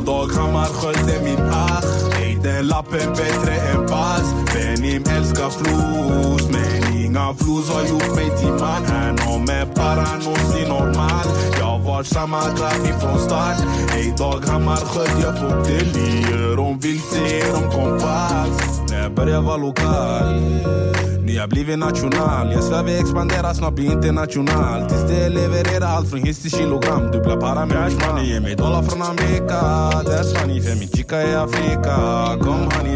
dag kan man sköta min ach Ej den lappen bättre än pass Benim älskar flos Men inga flos har gjort mig till me Här nån med paranoid normal Jag var samma grabb ifrån start. Ej dag kan man sköta jag får det Lier om vill se er om kompass Började lokal ni har blivit national svär vi expanderar, snart blir international Tills det levererar allt från hiss till kilogram Dubbla parametrar, money Ge mig dollar från Amerika That's funny, för min chica är Afrika honey,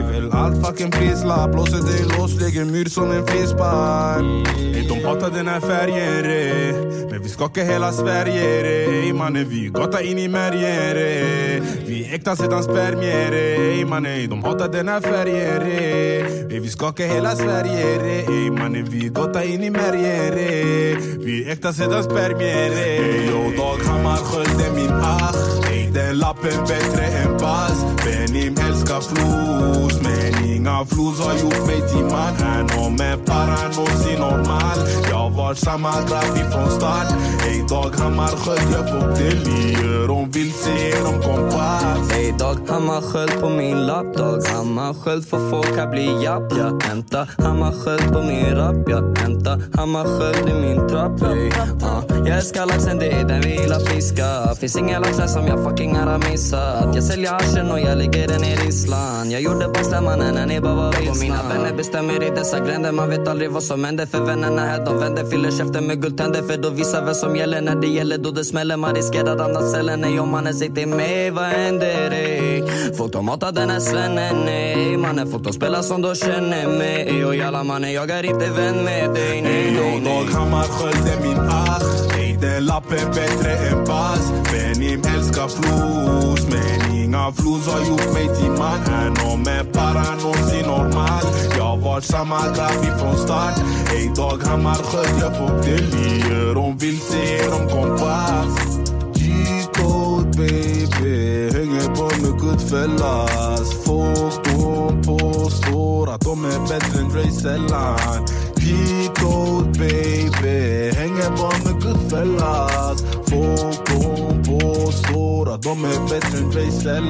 fucking prislapp Blåser dig loss, lägger mur som en frispark. Ey, De hatar den här färgen re. Men vi skakar hela Sverige re. Ey mannen, vi gata in i märgen re. Vi är äkta sedan spermier re. Ey mannen, de hatar den här färgen re. Ey, Vi skakar hela Sverige re. Ey mannen, vi gata in i märgen re. Vi är äkta sedan spermier re. Ey, yo, Dag Hammarskjöld är min ach Ey, den lappen bättre än pass. Benim älskar flos Men inga flus har gjort mig till man Här nån med paranosi normal. Jag var samma grabb ifrån start. Ey, Dag Hammarskjöld jag får delier vill se om kompass Ey Dag Hammarskjöld på min lapp. Dag Hammarskjöld för folk här blir japp. Jag hämtar Hammarskjöld på min rapp. Jag hämtar Hammarskjöld i min trapp. Jag älskar laxen, det är den vi gillar fiska. Finns ingen lax här som jag fucking har missat. Jag säljer aschen och jag ligger den i Ryssland. Jag gjorde bara stämmande när ni bara var vilsna Mina vänner bestämmer i dessa gränder. Man vet aldrig vad som händer För vännerna här de vänder. Fyller käften med guldtänder För då visar vem som gäller. När det gäller då det smäller. Man riskerar att hamna cellen Nej om mannen sitter med Vad händer ey? Folk de hatar den här svennen nej. Mannen folk de spelar som de känner mig. Och jalla mannen jag är inte vän med dig. Nej, nej, Yo, Dag nej. Hammarskjöld är min den lappen bättre än pass Benim älskar flos Men inga flos har gjort mig man. Här nån med paranosi normal Jag var samma grabb ifrån start. Ey, Dag Hammarskjöld jag får delier Om vilse, om kompass G-code baby Hänger på med Goodfellas Folk de påstår att de är bättre än Dre sällan G-code baby Novelas Faux compostura Dont me veste une vaisselle